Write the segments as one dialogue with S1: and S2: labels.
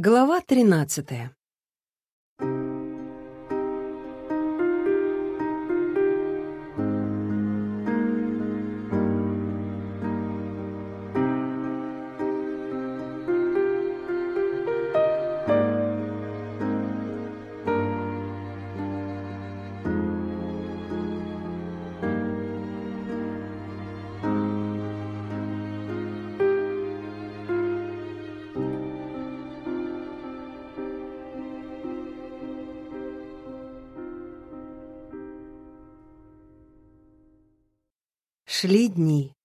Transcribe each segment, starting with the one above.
S1: Глава тринадцатая. Шли дни.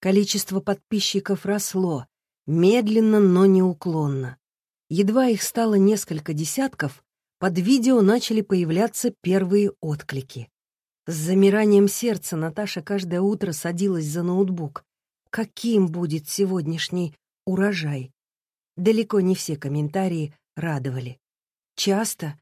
S1: Количество подписчиков росло, медленно, но неуклонно. Едва их стало несколько десятков, под видео начали появляться первые отклики. С замиранием сердца Наташа каждое утро садилась за ноутбук. Каким будет сегодняшний урожай? Далеко не все комментарии радовали. Часто,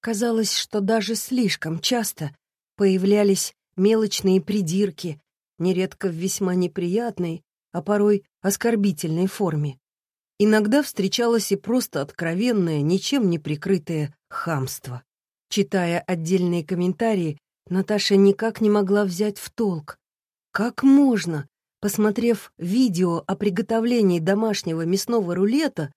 S1: казалось, что даже слишком часто, появлялись мелочные придирки, нередко в весьма неприятной, а порой оскорбительной форме. Иногда встречалось и просто откровенное, ничем не прикрытое хамство. Читая отдельные комментарии, Наташа никак не могла взять в толк. Как можно, посмотрев видео о приготовлении домашнего мясного рулета,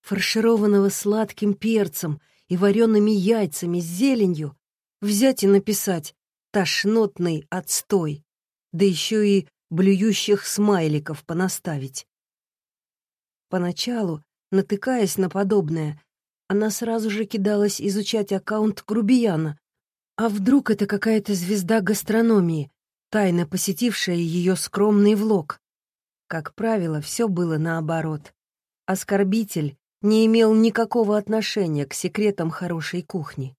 S1: фаршированного сладким перцем и вареными яйцами с зеленью, взять и написать «тошнотный отстой» да еще и блюющих смайликов понаставить. Поначалу, натыкаясь на подобное, она сразу же кидалась изучать аккаунт Грубияна. А вдруг это какая-то звезда гастрономии, тайно посетившая ее скромный влог? Как правило, все было наоборот. Оскорбитель не имел никакого отношения к секретам хорошей кухни.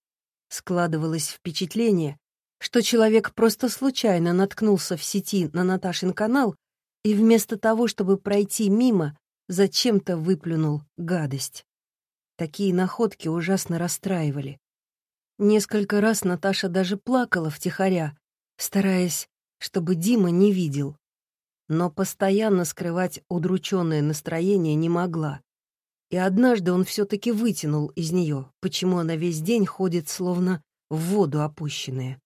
S1: Складывалось впечатление, что человек просто случайно наткнулся в сети на Наташин канал и вместо того, чтобы пройти мимо, зачем-то выплюнул гадость. Такие находки ужасно расстраивали. Несколько раз Наташа даже плакала втихаря, стараясь, чтобы Дима не видел. Но постоянно скрывать удрученное настроение не могла. И однажды он все-таки вытянул из нее, почему она весь день ходит словно в воду опущенная.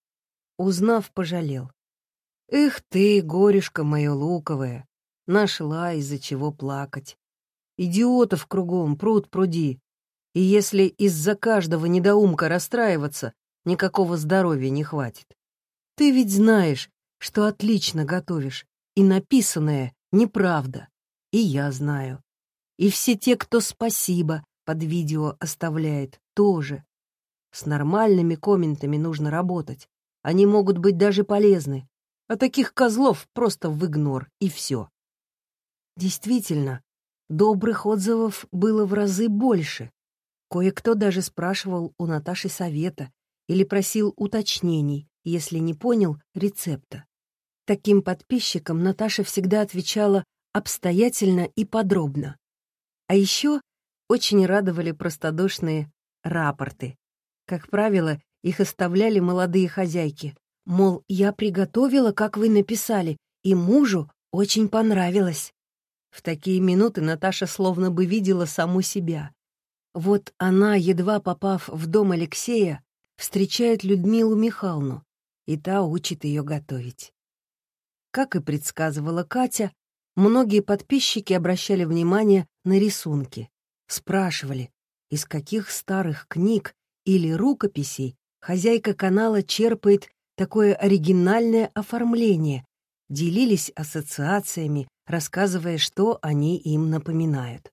S1: Узнав, пожалел. «Эх ты, горюшка моя луковая, нашла из-за чего плакать. Идиотов кругом, пруд пруди. И если из-за каждого недоумка расстраиваться, никакого здоровья не хватит. Ты ведь знаешь, что отлично готовишь, и написанное неправда. И я знаю. И все те, кто спасибо под видео оставляет, тоже. С нормальными комментами нужно работать. Они могут быть даже полезны. А таких козлов просто в игнор, и все. Действительно, добрых отзывов было в разы больше. Кое-кто даже спрашивал у Наташи совета или просил уточнений, если не понял рецепта. Таким подписчикам Наташа всегда отвечала обстоятельно и подробно. А еще очень радовали простодушные рапорты. Как правило, их оставляли молодые хозяйки. Мол, я приготовила, как вы написали, и мужу очень понравилось. В такие минуты Наташа словно бы видела саму себя. Вот она, едва попав в дом Алексея, встречает Людмилу Михайловну, и та учит ее готовить. Как и предсказывала Катя, многие подписчики обращали внимание на рисунки, спрашивали, из каких старых книг или рукописей хозяйка канала черпает такое оригинальное оформление, делились ассоциациями, рассказывая, что они им напоминают.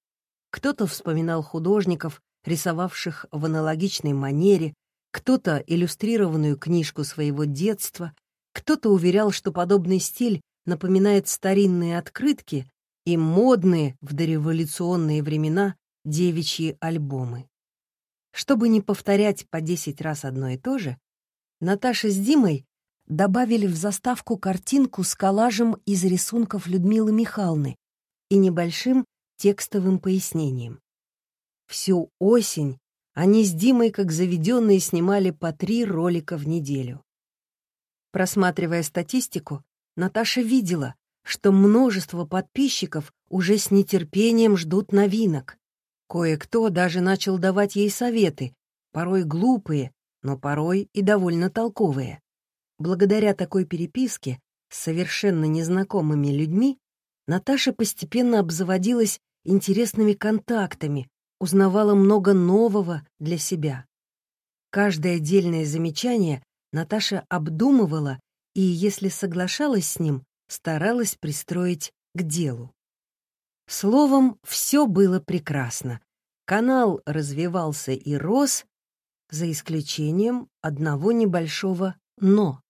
S1: Кто-то вспоминал художников, рисовавших в аналогичной манере, кто-то иллюстрированную книжку своего детства, кто-то уверял, что подобный стиль напоминает старинные открытки и модные в дореволюционные времена девичьи альбомы. Чтобы не повторять по десять раз одно и то же, Наташа с Димой добавили в заставку картинку с коллажем из рисунков Людмилы Михайловны и небольшим текстовым пояснением. Всю осень они с Димой, как заведенные, снимали по три ролика в неделю. Просматривая статистику, Наташа видела, что множество подписчиков уже с нетерпением ждут новинок. Кое-кто даже начал давать ей советы, порой глупые, но порой и довольно толковые. Благодаря такой переписке с совершенно незнакомыми людьми Наташа постепенно обзаводилась интересными контактами, узнавала много нового для себя. Каждое отдельное замечание Наташа обдумывала и, если соглашалась с ним, старалась пристроить к делу. Словом, все было прекрасно. Канал развивался и рос, за исключением одного небольшого «но».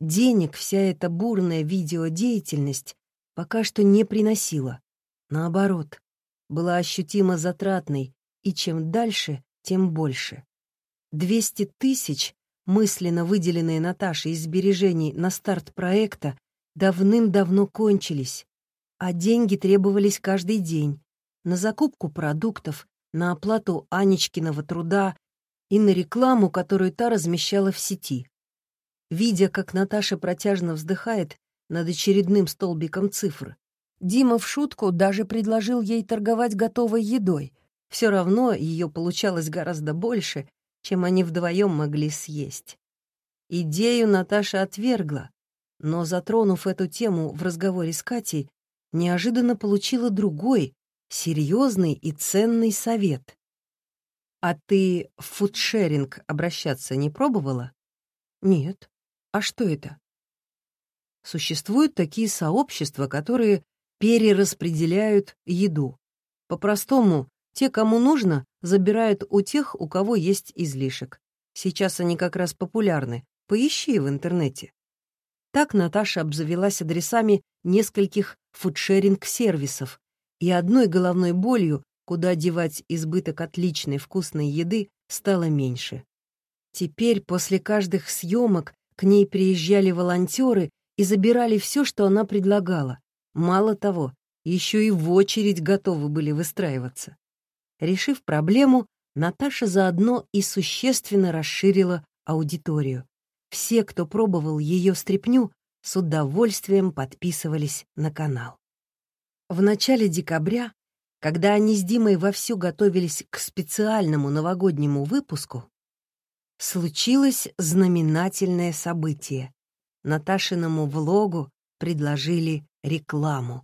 S1: Денег вся эта бурная видеодеятельность пока что не приносила. Наоборот, была ощутимо затратной, и чем дальше, тем больше. Двести тысяч, мысленно выделенные Наташей из сбережений на старт проекта, давным-давно кончились, а деньги требовались каждый день на закупку продуктов, на оплату Анечкиного труда и на рекламу, которую та размещала в сети. Видя, как Наташа протяжно вздыхает над очередным столбиком цифр, Дима в шутку даже предложил ей торговать готовой едой. Все равно ее получалось гораздо больше, чем они вдвоем могли съесть. Идею Наташа отвергла, но, затронув эту тему в разговоре с Катей, неожиданно получила другой, серьезный и ценный совет. «А ты в фудшеринг обращаться не пробовала?» «Нет. А что это?» Существуют такие сообщества, которые перераспределяют еду. По-простому, те, кому нужно, забирают у тех, у кого есть излишек. Сейчас они как раз популярны. Поищи в интернете. Так Наташа обзавелась адресами нескольких фудшеринг-сервисов и одной головной болью, куда девать избыток отличной вкусной еды, стало меньше. Теперь после каждых съемок к ней приезжали волонтеры и забирали все, что она предлагала. Мало того, еще и в очередь готовы были выстраиваться. Решив проблему, Наташа заодно и существенно расширила аудиторию. Все, кто пробовал ее стряпню, с удовольствием подписывались на канал. В начале декабря, когда они с Димой вовсю готовились к специальному новогоднему выпуску, случилось знаменательное событие. Наташиному влогу предложили рекламу.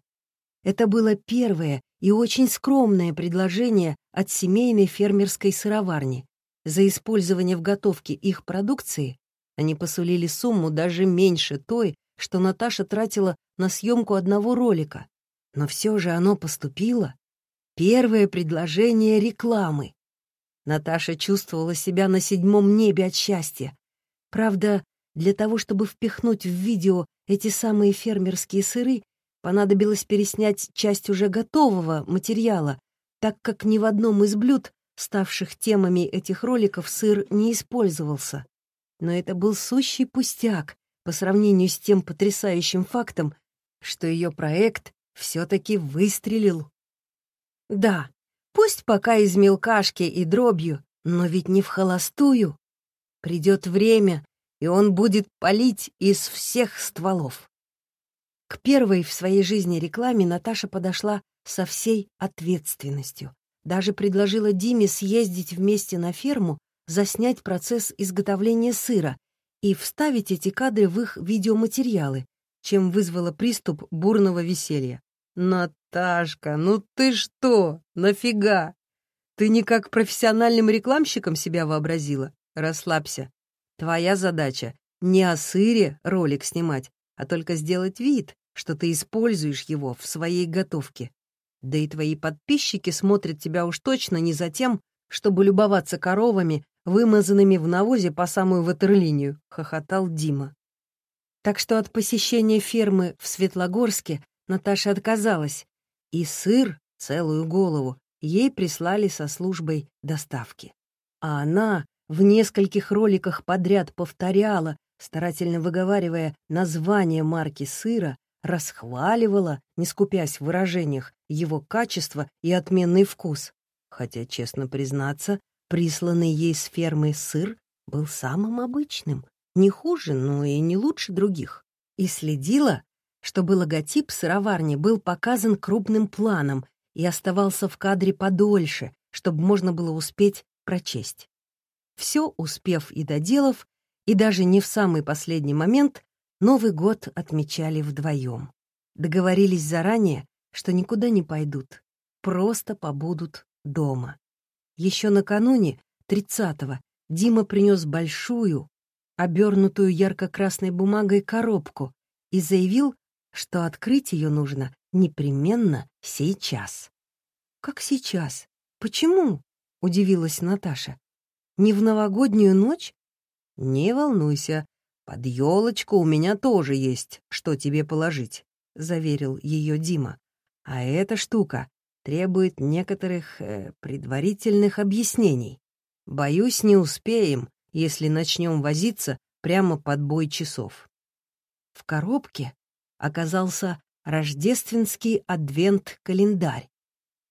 S1: Это было первое и очень скромное предложение от семейной фермерской сыроварни. За использование в готовке их продукции они посулили сумму даже меньше той, что Наташа тратила на съемку одного ролика. Но все же оно поступило. Первое предложение рекламы. Наташа чувствовала себя на седьмом небе от счастья. Правда, для того, чтобы впихнуть в видео эти самые фермерские сыры, понадобилось переснять часть уже готового материала, так как ни в одном из блюд, ставших темами этих роликов, сыр не использовался. Но это был сущий пустяк по сравнению с тем потрясающим фактом, что ее проект все-таки выстрелил. Да, пусть пока из мелкашки и дробью, но ведь не в холостую. Придет время, и он будет палить из всех стволов. К первой в своей жизни рекламе Наташа подошла со всей ответственностью. Даже предложила Диме съездить вместе на ферму, заснять процесс изготовления сыра и вставить эти кадры в их видеоматериалы, чем вызвала приступ бурного веселья. «Наташка, ну ты что? Нафига? Ты не как профессиональным рекламщиком себя вообразила? Расслабься. Твоя задача — не о сыре ролик снимать, а только сделать вид, что ты используешь его в своей готовке. Да и твои подписчики смотрят тебя уж точно не за тем, чтобы любоваться коровами, вымазанными в навозе по самую ватерлинию», — хохотал Дима. Так что от посещения фермы в Светлогорске Наташа отказалась, и сыр, целую голову, ей прислали со службой доставки. А она в нескольких роликах подряд повторяла, старательно выговаривая название марки сыра, расхваливала, не скупясь в выражениях, его качество и отменный вкус. Хотя, честно признаться, присланный ей с фермы сыр был самым обычным, не хуже, но и не лучше других. И следила, чтобы логотип сыроварни был показан крупным планом и оставался в кадре подольше, чтобы можно было успеть прочесть. Все успев и доделав, и даже не в самый последний момент, Новый год отмечали вдвоем. Договорились заранее, что никуда не пойдут, просто побудут дома. Еще накануне, 30-го, Дима принес большую, обернутую ярко-красной бумагой коробку и заявил, что открыть ее нужно непременно сейчас. «Как сейчас? Почему?» — удивилась Наташа. «Не в новогоднюю ночь?» «Не волнуйся, под елочку у меня тоже есть, что тебе положить», — заверил ее Дима. «А эта штука требует некоторых э, предварительных объяснений. Боюсь, не успеем, если начнем возиться прямо под бой часов». В коробке оказался рождественский адвент-календарь.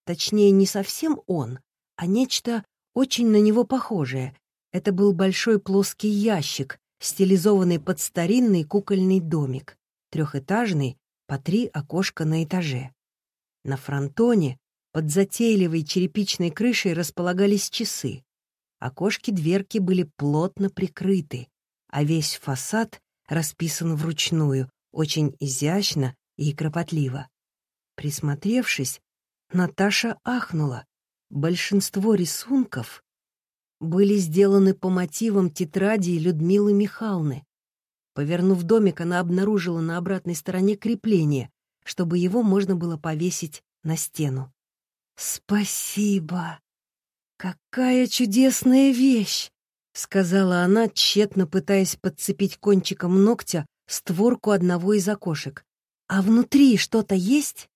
S1: Точнее, не совсем он, а нечто очень на него похожее. Это был большой плоский ящик, стилизованный под старинный кукольный домик, трехэтажный, по три окошка на этаже. На фронтоне под затейливой черепичной крышей располагались часы. Окошки-дверки были плотно прикрыты, а весь фасад расписан вручную, очень изящно и кропотливо. Присмотревшись, Наташа ахнула. Большинство рисунков были сделаны по мотивам тетради Людмилы Михайловны. Повернув домик, она обнаружила на обратной стороне крепление, чтобы его можно было повесить на стену. «Спасибо! Какая чудесная вещь!» — сказала она, тщетно пытаясь подцепить кончиком ногтя створку одного из окошек. «А внутри что-то есть?»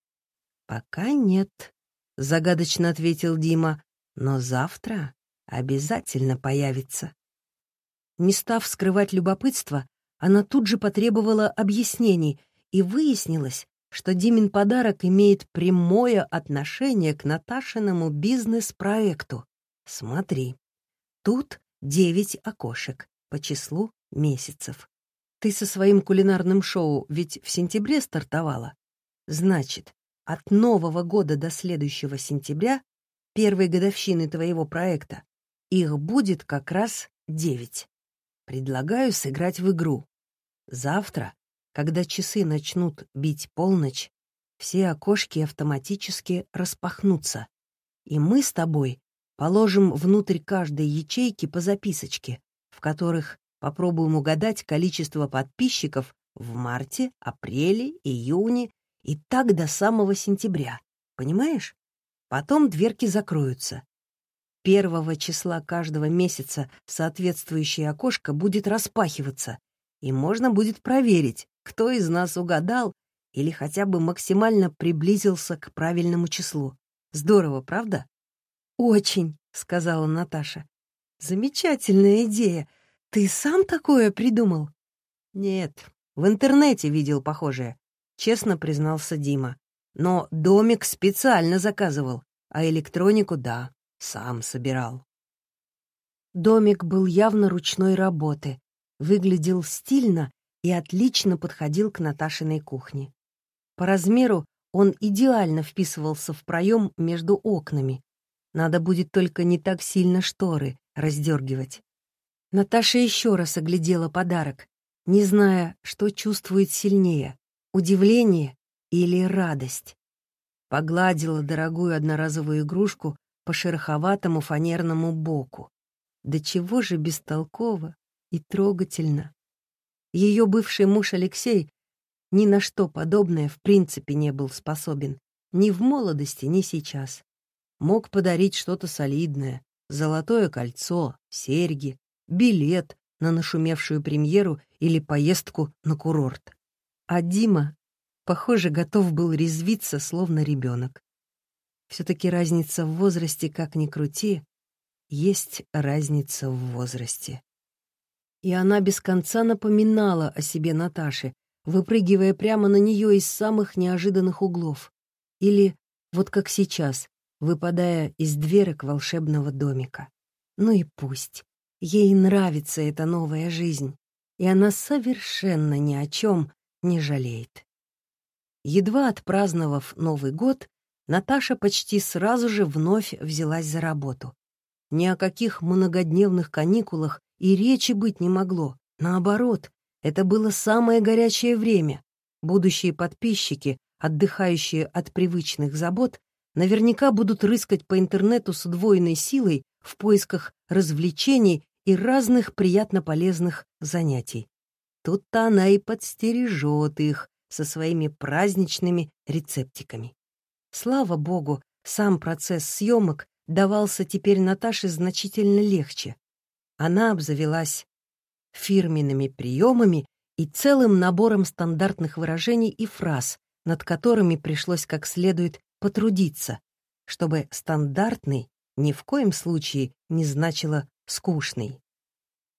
S1: «Пока нет», — загадочно ответил Дима. «Но завтра обязательно появится». Не став скрывать любопытство, она тут же потребовала объяснений, и выяснилось, что Димин подарок имеет прямое отношение к Наташиному бизнес-проекту. Смотри, тут девять окошек по числу месяцев. Ты со своим кулинарным шоу ведь в сентябре стартовала? Значит, от Нового года до следующего сентября, первой годовщины твоего проекта, их будет как раз девять. Предлагаю сыграть в игру. Завтра, когда часы начнут бить полночь, все окошки автоматически распахнутся, и мы с тобой положим внутрь каждой ячейки по записочке, в которых Попробуем угадать количество подписчиков в марте, апреле, июне и так до самого сентября. Понимаешь? Потом дверки закроются. Первого числа каждого месяца соответствующее окошко будет распахиваться, и можно будет проверить, кто из нас угадал или хотя бы максимально приблизился к правильному числу. Здорово, правда? «Очень», — сказала Наташа. «Замечательная идея. «Ты сам такое придумал?» «Нет, в интернете видел похожее», — честно признался Дима. «Но домик специально заказывал, а электронику, да, сам собирал». Домик был явно ручной работы, выглядел стильно и отлично подходил к Наташиной кухне. По размеру он идеально вписывался в проем между окнами. Надо будет только не так сильно шторы раздергивать. Наташа еще раз оглядела подарок, не зная, что чувствует сильнее — удивление или радость. Погладила дорогую одноразовую игрушку по шероховатому фанерному боку. Да чего же бестолково и трогательно. Ее бывший муж Алексей ни на что подобное в принципе не был способен. Ни в молодости, ни сейчас. Мог подарить что-то солидное. Золотое кольцо, серьги, билет на нашумевшую премьеру или поездку на курорт. А Дима, похоже, готов был резвиться, словно ребенок. Все-таки разница в возрасте, как ни крути, есть разница в возрасте. И она без конца напоминала о себе Наташе, выпрыгивая прямо на нее из самых неожиданных углов. Или, вот как сейчас, выпадая из дверок волшебного домика. Ну и пусть. Ей нравится эта новая жизнь, и она совершенно ни о чем не жалеет. Едва отпраздновав Новый год, Наташа почти сразу же вновь взялась за работу. Ни о каких многодневных каникулах и речи быть не могло. Наоборот, это было самое горячее время. Будущие подписчики, отдыхающие от привычных забот, наверняка будут рыскать по интернету с удвоенной силой в поисках развлечений и разных приятно полезных занятий. Тут-то она и подстережет их со своими праздничными рецептиками. Слава богу, сам процесс съемок давался теперь Наташе значительно легче. Она обзавелась фирменными приемами и целым набором стандартных выражений и фраз, над которыми пришлось как следует потрудиться, чтобы стандартный ни в коем случае не значило скучный.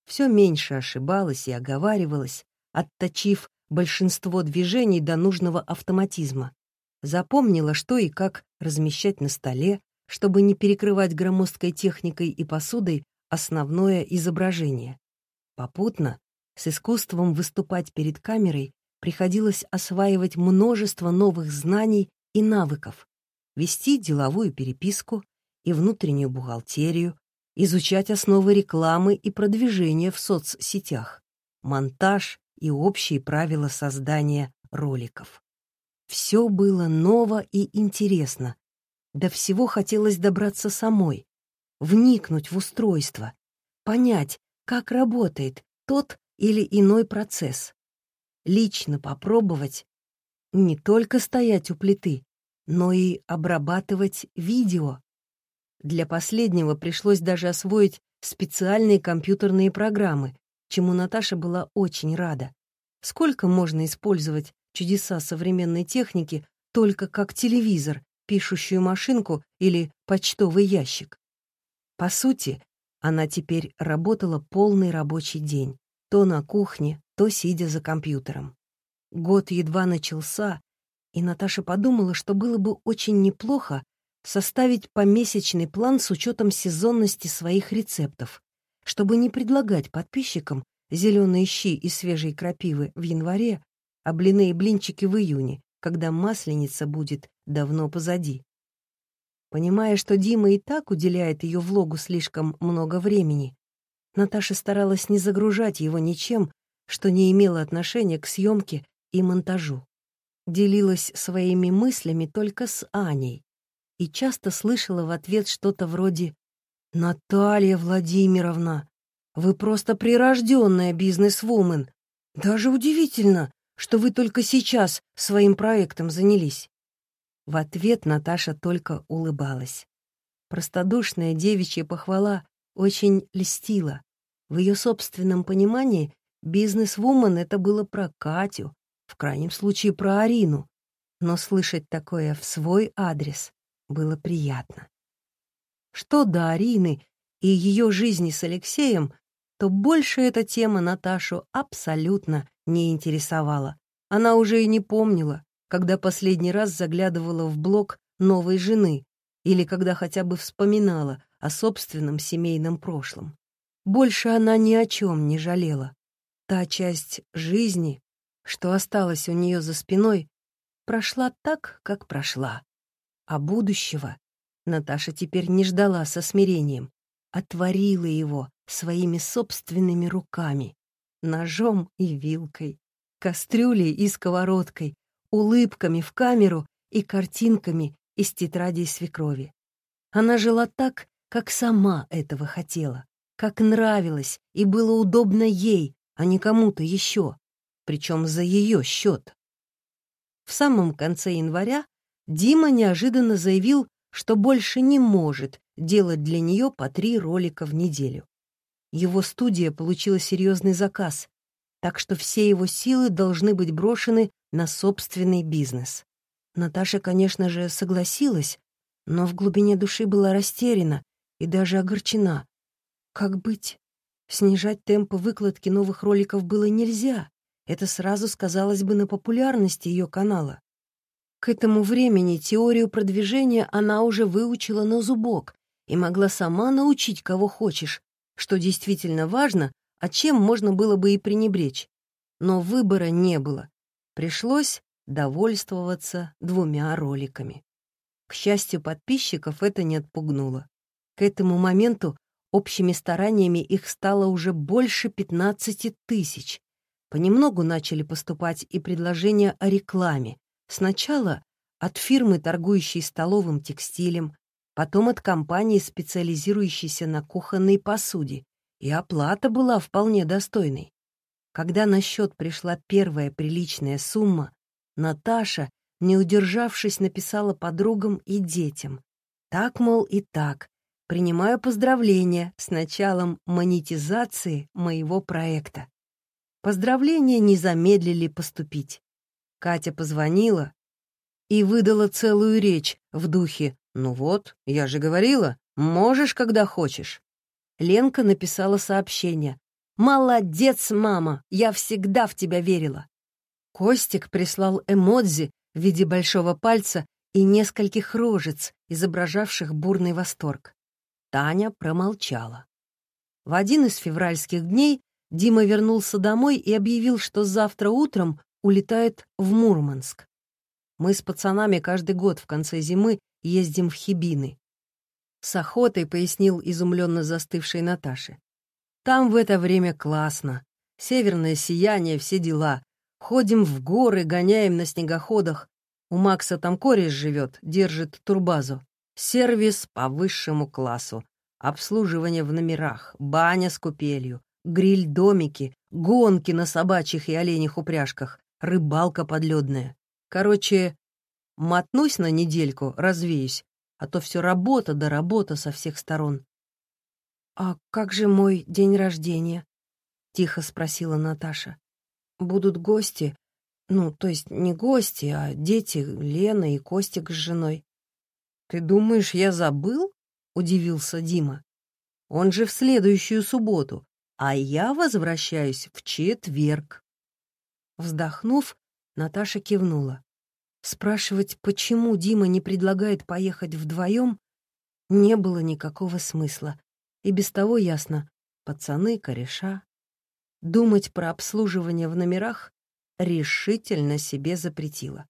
S1: Все меньше ошибалась и оговаривалась, отточив большинство движений до нужного автоматизма. Запомнила, что и как размещать на столе, чтобы не перекрывать громоздкой техникой и посудой основное изображение. Попутно, с искусством выступать перед камерой, приходилось осваивать множество новых знаний и навыков, вести деловую переписку и внутреннюю бухгалтерию, изучать основы рекламы и продвижения в соцсетях, монтаж и общие правила создания роликов. Все было ново и интересно. До всего хотелось добраться самой, вникнуть в устройство, понять, как работает тот или иной процесс, лично попробовать не только стоять у плиты, но и обрабатывать видео. Для последнего пришлось даже освоить специальные компьютерные программы, чему Наташа была очень рада. Сколько можно использовать чудеса современной техники только как телевизор, пишущую машинку или почтовый ящик? По сути, она теперь работала полный рабочий день, то на кухне, то сидя за компьютером. Год едва начался, и Наташа подумала, что было бы очень неплохо составить помесячный план с учетом сезонности своих рецептов, чтобы не предлагать подписчикам зеленые щи и свежие крапивы в январе, а блины и блинчики в июне, когда масленица будет давно позади. Понимая, что Дима и так уделяет ее влогу слишком много времени, Наташа старалась не загружать его ничем, что не имело отношения к съемке и монтажу. Делилась своими мыслями только с Аней и часто слышала в ответ что-то вроде «Наталья Владимировна, вы просто прирожденная бизнес-вумен. Даже удивительно, что вы только сейчас своим проектом занялись». В ответ Наташа только улыбалась. Простодушная девичья похвала очень льстила. В ее собственном понимании бизнес-вумен — это было про Катю, в крайнем случае про Арину. Но слышать такое в свой адрес было приятно. Что до Арины и ее жизни с Алексеем, то больше эта тема Наташу абсолютно не интересовала. Она уже и не помнила, когда последний раз заглядывала в блог новой жены или когда хотя бы вспоминала о собственном семейном прошлом. Больше она ни о чем не жалела. Та часть жизни, что осталась у нее за спиной, прошла так, как прошла. А будущего Наташа теперь не ждала со смирением, а творила его своими собственными руками, ножом и вилкой, кастрюлей и сковородкой, улыбками в камеру и картинками из тетрадей свекрови. Она жила так, как сама этого хотела, как нравилось и было удобно ей, а не кому-то еще, причем за ее счет. В самом конце января Дима неожиданно заявил, что больше не может делать для нее по три ролика в неделю. Его студия получила серьезный заказ, так что все его силы должны быть брошены на собственный бизнес. Наташа, конечно же, согласилась, но в глубине души была растеряна и даже огорчена. Как быть? Снижать темпы выкладки новых роликов было нельзя. Это сразу сказалось бы на популярности ее канала. К этому времени теорию продвижения она уже выучила на зубок и могла сама научить кого хочешь, что действительно важно, а чем можно было бы и пренебречь. Но выбора не было. Пришлось довольствоваться двумя роликами. К счастью подписчиков это не отпугнуло. К этому моменту общими стараниями их стало уже больше 15 тысяч. Понемногу начали поступать и предложения о рекламе. Сначала от фирмы, торгующей столовым текстилем, потом от компании, специализирующейся на кухонной посуде. И оплата была вполне достойной. Когда на счет пришла первая приличная сумма, Наташа, не удержавшись, написала подругам и детям. Так, мол, и так. Принимаю поздравления с началом монетизации моего проекта. Поздравления не замедлили поступить. Катя позвонила и выдала целую речь в духе «Ну вот, я же говорила, можешь, когда хочешь». Ленка написала сообщение «Молодец, мама, я всегда в тебя верила». Костик прислал эмодзи в виде большого пальца и нескольких рожец, изображавших бурный восторг. Таня промолчала. В один из февральских дней Дима вернулся домой и объявил, что завтра утром улетает в Мурманск. Мы с пацанами каждый год в конце зимы ездим в Хибины. С охотой пояснил изумленно застывшей Наташе. Там в это время классно. Северное сияние, все дела. Ходим в горы, гоняем на снегоходах. У Макса там кореш живет, держит турбазу. Сервис по высшему классу. Обслуживание в номерах, баня с купелью, гриль-домики, гонки на собачьих и оленях упряжках, рыбалка подледная. Короче, мотнусь на недельку, развеюсь, а то все работа да работа со всех сторон. «А как же мой день рождения?» — тихо спросила Наташа. «Будут гости, ну, то есть не гости, а дети Лена и Костик с женой». «Ты думаешь, я забыл?» — удивился Дима. «Он же в следующую субботу, а я возвращаюсь в четверг». Вздохнув, Наташа кивнула. Спрашивать, почему Дима не предлагает поехать вдвоем, не было никакого смысла. И без того ясно — пацаны, кореша. Думать про обслуживание в номерах решительно себе запретила.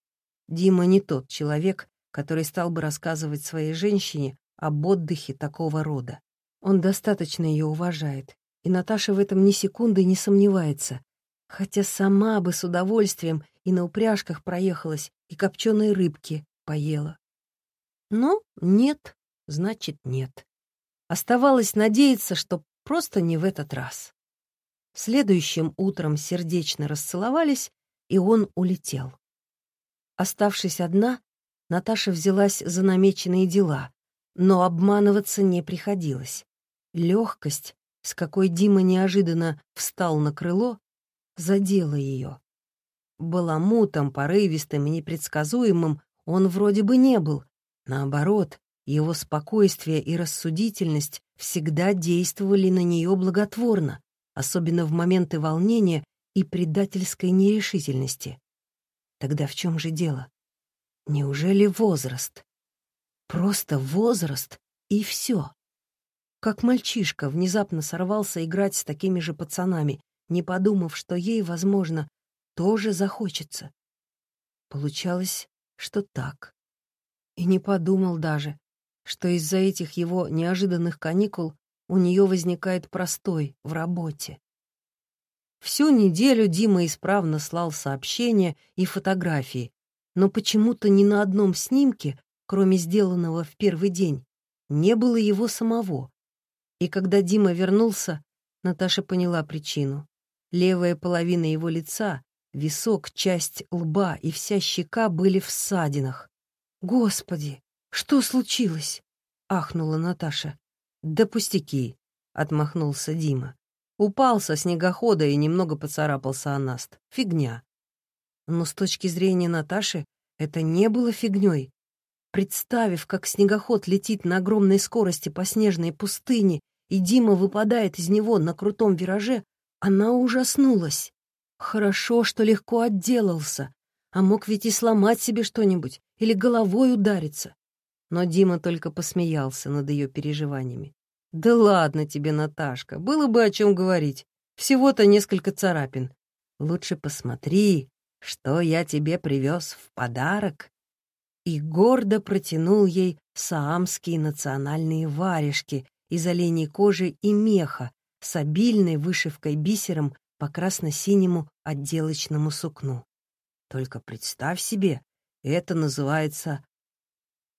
S1: Дима не тот человек, который стал бы рассказывать своей женщине об отдыхе такого рода. Он достаточно ее уважает, и Наташа в этом ни секунды не сомневается, хотя сама бы с удовольствием и на упряжках проехалась, и копченой рыбки поела. Но нет, значит нет. Оставалось надеяться, что просто не в этот раз. Следующим утром сердечно расцеловались, и он улетел. Оставшись одна, Наташа взялась за намеченные дела, но обманываться не приходилось. Легкость, с какой Дима неожиданно встал на крыло, задела ее. Баламутом, порывистым и непредсказуемым он вроде бы не был. Наоборот, его спокойствие и рассудительность всегда действовали на нее благотворно, особенно в моменты волнения и предательской нерешительности. Тогда в чем же дело? Неужели возраст? Просто возраст и все. Как мальчишка внезапно сорвался играть с такими же пацанами, не подумав, что ей, возможно, тоже захочется. Получалось, что так. И не подумал даже, что из-за этих его неожиданных каникул у нее возникает простой в работе. Всю неделю Дима исправно слал сообщения и фотографии, но почему-то ни на одном снимке, кроме сделанного в первый день, не было его самого. И когда Дима вернулся, Наташа поняла причину. Левая половина его лица, висок, часть лба и вся щека были в ссадинах. «Господи, что случилось?» — ахнула Наташа. «Да пустяки», — отмахнулся Дима. Упал со снегохода и немного поцарапался о наст. Фигня. Но с точки зрения Наташи это не было фигней. Представив, как снегоход летит на огромной скорости по снежной пустыне, и Дима выпадает из него на крутом вираже, она ужаснулась. Хорошо, что легко отделался, а мог ведь и сломать себе что-нибудь или головой удариться. Но Дима только посмеялся над ее переживаниями. «Да ладно тебе, Наташка, было бы о чем говорить. Всего-то несколько царапин. Лучше посмотри, что я тебе привез в подарок». и гордо протянул ей саамские национальные варежки из оленей кожи и меха с обильной вышивкой бисером по красно-синему отделочному сукну. Только представь себе, это называется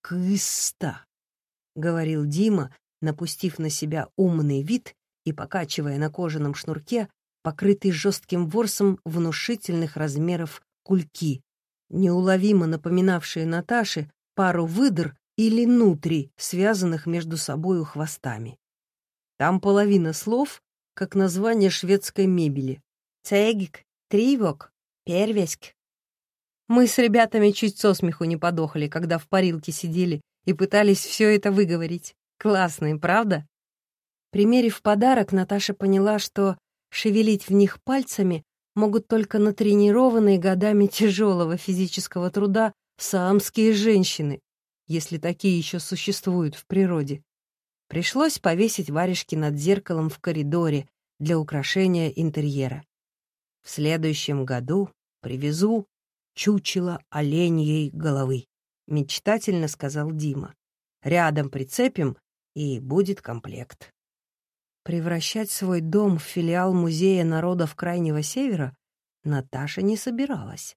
S1: «кыста», — говорил Дима, напустив на себя умный вид и покачивая на кожаном шнурке, покрытый жестким ворсом внушительных размеров кульки, неуловимо напоминавшие Наташе пару выдр или нутри, связанных между собою хвостами. Там половина слов, как название шведской мебели. Цегик, тривок, первеськ. Мы с ребятами чуть со смеху не подохли, когда в парилке сидели и пытались все это выговорить. Классные, правда? Примерив подарок, Наташа поняла, что шевелить в них пальцами могут только натренированные годами тяжелого физического труда саамские женщины, если такие еще существуют в природе. Пришлось повесить варежки над зеркалом в коридоре для украшения интерьера. В следующем году привезу чучело оленьей головы, мечтательно сказал Дима. Рядом прицепим, и будет комплект. Превращать свой дом в филиал Музея народов Крайнего Севера Наташа не собиралась,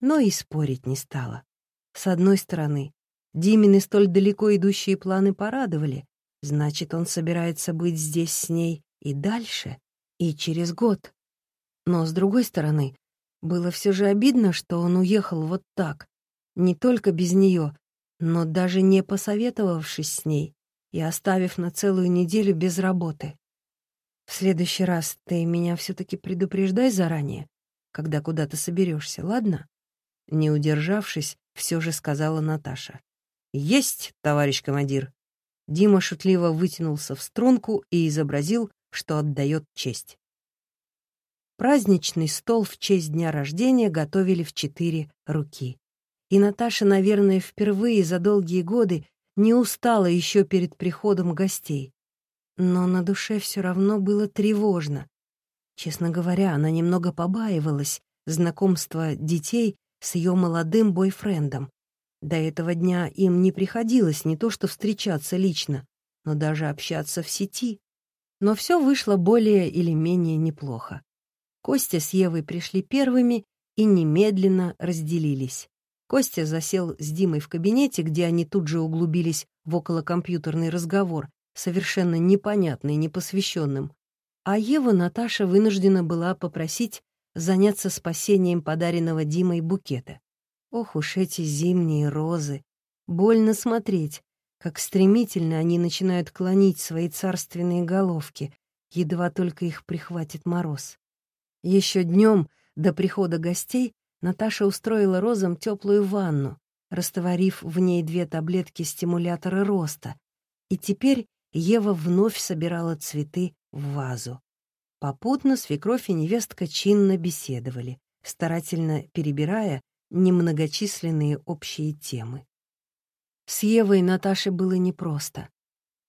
S1: но и спорить не стала. С одной стороны, Димины столь далеко идущие планы порадовали, значит, он собирается быть здесь с ней и дальше, и через год. Но, с другой стороны, было все же обидно, что он уехал вот так, не только без нее, но даже не посоветовавшись с ней и оставив на целую неделю без работы. В следующий раз ты меня все-таки предупреждай заранее, когда куда-то соберешься, ладно? Не удержавшись, все же сказала Наташа. Есть, товарищ командир. Дима шутливо вытянулся в струнку и изобразил, что отдает честь. Праздничный стол в честь дня рождения готовили в четыре руки. И Наташа, наверное, впервые за долгие годы не устала еще перед приходом гостей но на душе все равно было тревожно. Честно говоря, она немного побаивалась знакомства детей с ее молодым бойфрендом. До этого дня им не приходилось не то что встречаться лично, но даже общаться в сети. Но все вышло более или менее неплохо. Костя с Евой пришли первыми и немедленно разделились. Костя засел с Димой в кабинете, где они тут же углубились в околокомпьютерный разговор, совершенно непонятный непосвященным, а Ева Наташа вынуждена была попросить заняться спасением подаренного Димой букета. Ох уж эти зимние розы! Больно смотреть, как стремительно они начинают клонить свои царственные головки, едва только их прихватит мороз. Еще днем до прихода гостей Наташа устроила розам теплую ванну, растворив в ней две таблетки стимулятора роста, и теперь Ева вновь собирала цветы в вазу. Попутно свекровь и невестка чинно беседовали, старательно перебирая немногочисленные общие темы. С Евой Наташе было непросто.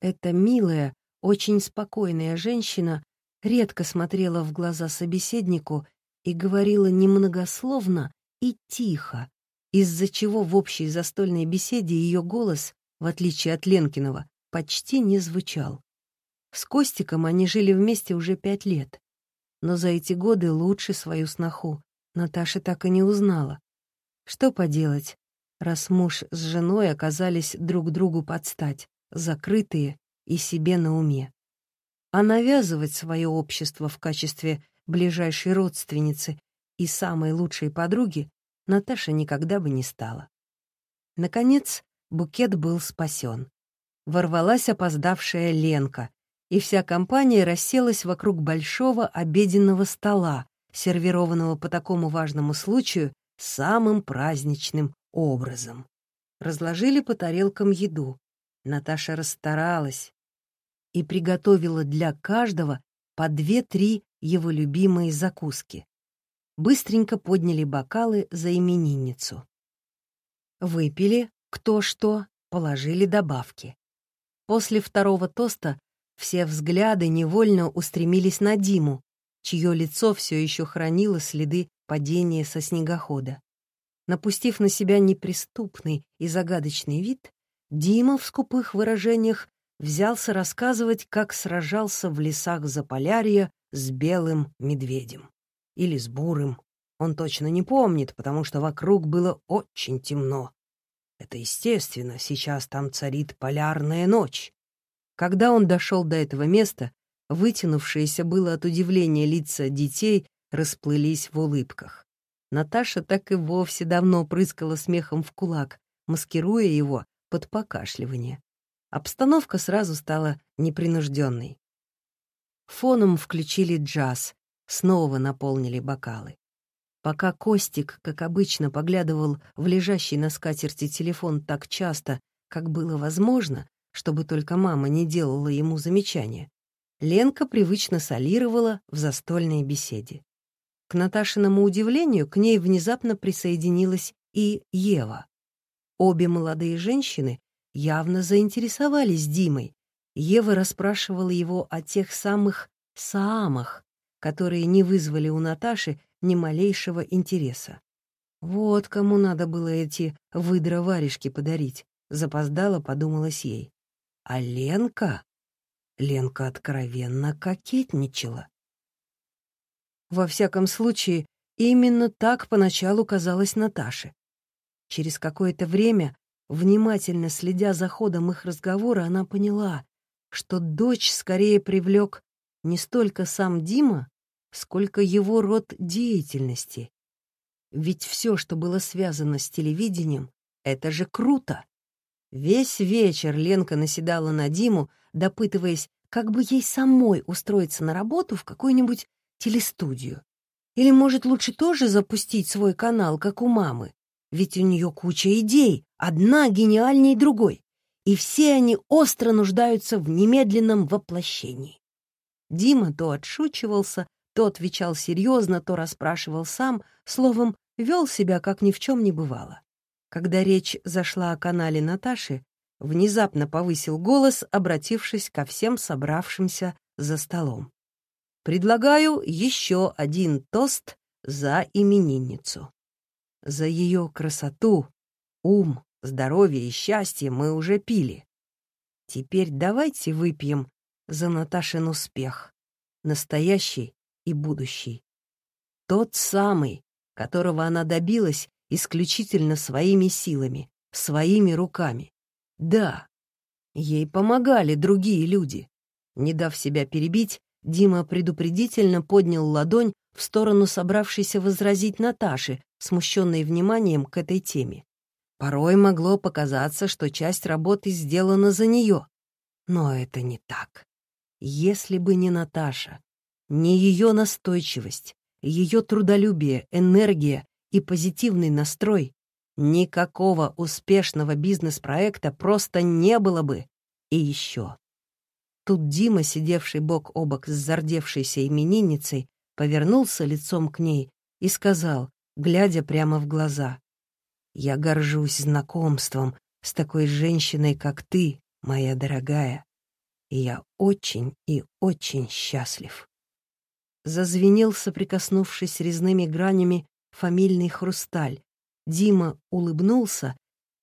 S1: Эта милая, очень спокойная женщина редко смотрела в глаза собеседнику и говорила немногословно и тихо, из-за чего в общей застольной беседе ее голос, в отличие от Ленкинова, почти не звучал. С Костиком они жили вместе уже пять лет. Но за эти годы лучше свою сноху Наташа так и не узнала. Что поделать, раз муж с женой оказались друг другу под стать, закрытые и себе на уме. А навязывать свое общество в качестве ближайшей родственницы и самой лучшей подруги Наташа никогда бы не стала. Наконец, букет был спасен ворвалась опоздавшая Ленка, и вся компания расселась вокруг большого обеденного стола, сервированного по такому важному случаю самым праздничным образом. Разложили по тарелкам еду. Наташа расстаралась и приготовила для каждого по две-три его любимые закуски. Быстренько подняли бокалы за именинницу. Выпили кто что, положили добавки. После второго тоста все взгляды невольно устремились на Диму, чье лицо все еще хранило следы падения со снегохода. Напустив на себя неприступный и загадочный вид, Дима в скупых выражениях взялся рассказывать, как сражался в лесах Заполярья с белым медведем. Или с бурым. Он точно не помнит, потому что вокруг было очень темно. Это естественно, сейчас там царит полярная ночь. Когда он дошел до этого места, вытянувшиеся было от удивления лица детей расплылись в улыбках. Наташа так и вовсе давно прыскала смехом в кулак, маскируя его под покашливание. Обстановка сразу стала непринужденной. Фоном включили джаз, снова наполнили бокалы. Пока Костик, как обычно, поглядывал в лежащий на скатерти телефон так часто, как было возможно, чтобы только мама не делала ему замечания, Ленка привычно солировала в застольной беседе. К Наташиному удивлению к ней внезапно присоединилась и Ева. Обе молодые женщины явно заинтересовались Димой. Ева расспрашивала его о тех самых «саамах», которые не вызвали у Наташи ни малейшего интереса. Вот кому надо было эти выдра-варежки подарить, запоздала, подумалась ей. А Ленка? Ленка откровенно кокетничала. Во всяком случае, именно так поначалу казалось Наташе. Через какое-то время, внимательно следя за ходом их разговора, она поняла, что дочь скорее привлек не столько сам Дима, сколько его род деятельности. Ведь все, что было связано с телевидением, это же круто. Весь вечер Ленка наседала на Диму, допытываясь, как бы ей самой устроиться на работу в какую-нибудь телестудию. Или, может, лучше тоже запустить свой канал, как у мамы? Ведь у нее куча идей, одна гениальней другой, и все они остро нуждаются в немедленном воплощении. Дима то отшучивался, то отвечал серьезно, то расспрашивал сам, словом, вел себя, как ни в чем не бывало. Когда речь зашла о канале Наташи, внезапно повысил голос, обратившись ко всем собравшимся за столом. «Предлагаю еще один тост за именинницу. За ее красоту, ум, здоровье и счастье мы уже пили. Теперь давайте выпьем за Наташин успех, настоящий и будущий. Тот самый, которого она добилась исключительно своими силами, своими руками. Да, ей помогали другие люди. Не дав себя перебить, Дима предупредительно поднял ладонь в сторону собравшейся возразить Наташи, смущенной вниманием к этой теме. Порой могло показаться, что часть работы сделана за нее. Но это не так. Если бы не Наташа, не ее настойчивость, ее трудолюбие, энергия и позитивный настрой, никакого успешного бизнес-проекта просто не было бы. И еще. Тут Дима, сидевший бок о бок с зардевшейся именинницей, повернулся лицом к ней и сказал, глядя прямо в глаза, «Я горжусь знакомством с такой женщиной, как ты, моя дорогая, и я очень и очень счастлив». Зазвенел, соприкоснувшись резными гранями, фамильный хрусталь. Дима улыбнулся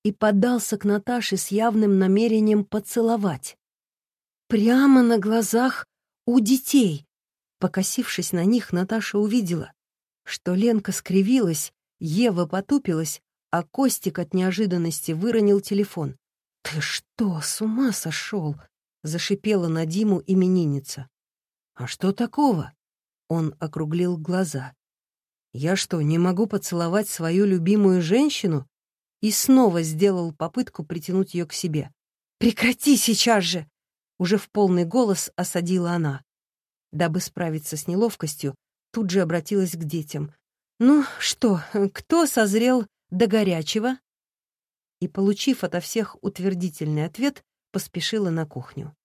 S1: и подался к Наташе с явным намерением поцеловать. Прямо на глазах у детей. Покосившись на них, Наташа увидела, что Ленка скривилась, Ева потупилась, а Костик от неожиданности выронил телефон. «Ты что, с ума сошел?» — зашипела на Диму именинница. «А что такого?» Он округлил глаза. «Я что, не могу поцеловать свою любимую женщину?» И снова сделал попытку притянуть ее к себе. «Прекрати сейчас же!» Уже в полный голос осадила она. Дабы справиться с неловкостью, тут же обратилась к детям. «Ну что, кто созрел до горячего?» И, получив ото всех утвердительный ответ, поспешила на кухню.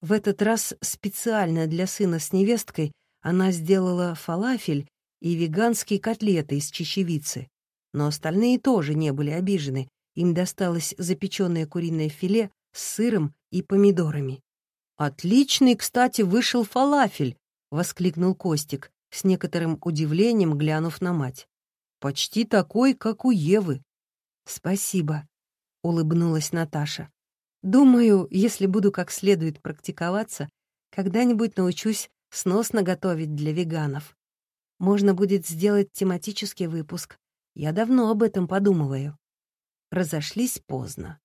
S1: В этот раз специально для сына с невесткой она сделала фалафель и веганские котлеты из чечевицы. Но остальные тоже не были обижены. Им досталось запеченное куриное филе с сыром и помидорами. «Отличный, кстати, вышел фалафель!» — воскликнул Костик, с некоторым удивлением глянув на мать. Почти такой, как у Евы. Спасибо, улыбнулась Наташа. Думаю, если буду как следует практиковаться, когда-нибудь научусь сносно готовить для веганов. Можно будет сделать тематический выпуск. Я давно об этом подумываю. Разошлись поздно.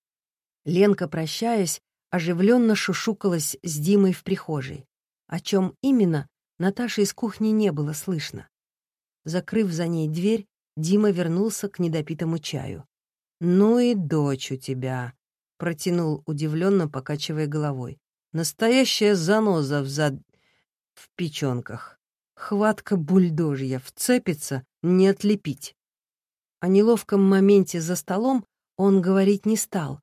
S1: Ленка, прощаясь, оживленно шушукалась с Димой в прихожей. О чем именно, Наташи из кухни не было слышно. Закрыв за ней дверь, Дима вернулся к недопитому чаю. «Ну и дочь у тебя», — протянул удивленно, покачивая головой. «Настоящая заноза в зад... в печенках. Хватка бульдожья, вцепится, не отлепить». О неловком моменте за столом он говорить не стал,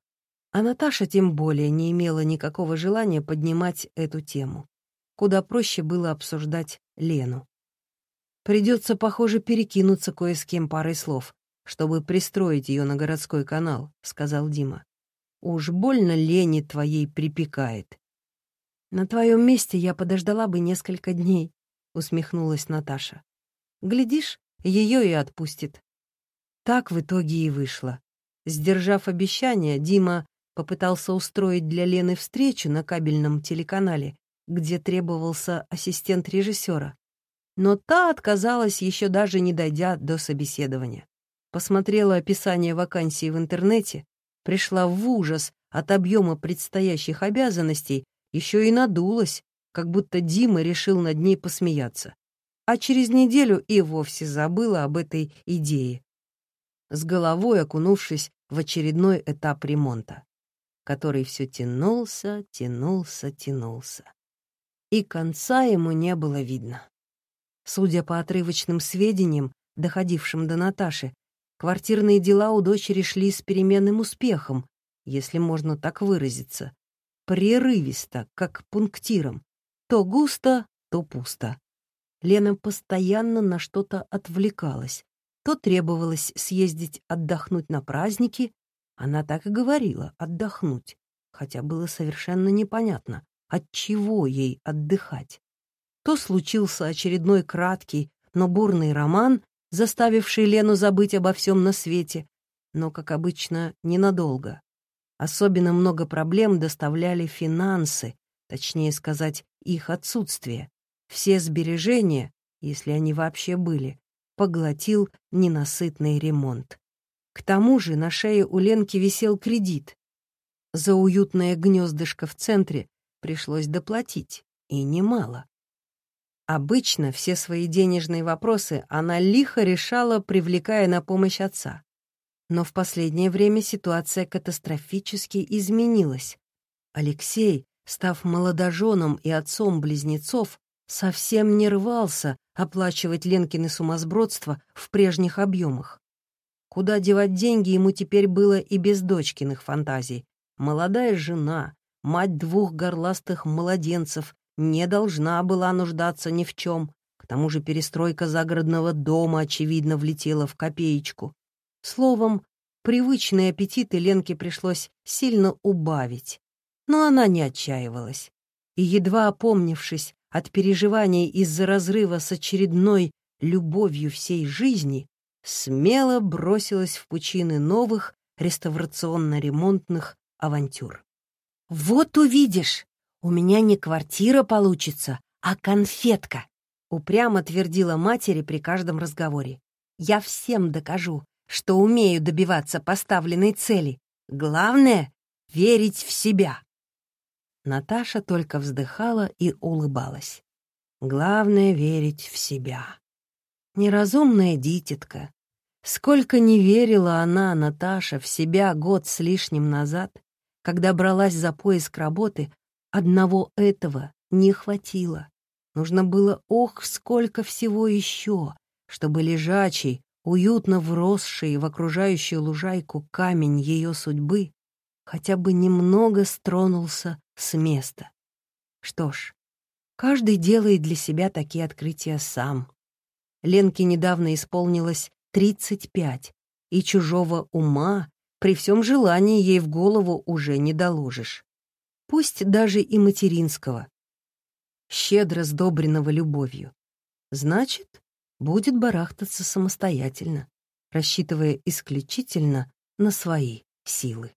S1: а Наташа тем более не имела никакого желания поднимать эту тему. Куда проще было обсуждать Лену. Придется, похоже, перекинуться кое с кем парой слов, чтобы пристроить ее на городской канал, — сказал Дима. Уж больно Лене твоей припекает. На твоем месте я подождала бы несколько дней, — усмехнулась Наташа. Глядишь, ее и отпустит. Так в итоге и вышло. Сдержав обещание, Дима попытался устроить для Лены встречу на кабельном телеканале, где требовался ассистент режиссера. Но та отказалась, еще даже не дойдя до собеседования. Посмотрела описание вакансии в интернете, пришла в ужас от объема предстоящих обязанностей, еще и надулась, как будто Дима решил над ней посмеяться. А через неделю и вовсе забыла об этой идее, с головой окунувшись в очередной этап ремонта который все тянулся, тянулся, тянулся. И конца ему не было видно. Судя по отрывочным сведениям, доходившим до Наташи, квартирные дела у дочери шли с переменным успехом, если можно так выразиться. Прерывисто, как пунктиром. То густо, то пусто. Лена постоянно на что-то отвлекалась. То требовалось съездить отдохнуть на праздники, она так и говорила — отдохнуть, хотя было совершенно непонятно, от чего ей отдыхать. То случился очередной краткий, но бурный роман, заставивший Лену забыть обо всем на свете, но, как обычно, ненадолго. Особенно много проблем доставляли финансы, точнее сказать, их отсутствие. Все сбережения, если они вообще были, поглотил ненасытный ремонт. К тому же на шее у Ленки висел кредит. За уютное гнездышко в центре пришлось доплатить, и немало. Обычно все свои денежные вопросы она лихо решала, привлекая на помощь отца. Но в последнее время ситуация катастрофически изменилась. Алексей, став молодоженом и отцом близнецов, совсем не рвался оплачивать Ленкины сумасбродство в прежних объемах. Куда девать деньги ему теперь было и без дочкиных фантазий. Молодая жена, мать двух горластых младенцев, не должна была нуждаться ни в чем. К тому же перестройка загородного дома, очевидно, влетела в копеечку. Словом, привычные аппетиты Ленке пришлось сильно убавить. Но она не отчаивалась. И, едва опомнившись от переживаний из-за разрыва с очередной любовью всей жизни, смело бросилась в пучины новых реставрационно-ремонтных авантюр. «Вот увидишь, у меня не квартира получится, а конфетка», упрямо твердила матери при каждом разговоре. «Я всем докажу, что умею добиваться поставленной цели. Главное — верить в себя». Наташа только вздыхала и улыбалась. Главное — верить в себя. Неразумная дитятка. Сколько не верила она, Наташа, в себя год с лишним назад, когда бралась за поиск работы, одного этого не хватило. Нужно было, ох, сколько всего еще, чтобы лежачий, уютно вросший в окружающую лужайку камень ее судьбы хотя бы немного стронулся с места. Что ж, каждый делает для себя такие открытия сам. Ленке недавно исполнилось 35, и чужого ума при всем желании ей в голову уже не доложишь. Пусть даже и материнского, щедро сдобренного любовью. Значит, будет барахтаться самостоятельно. рассчитывая исключительно на свои силы.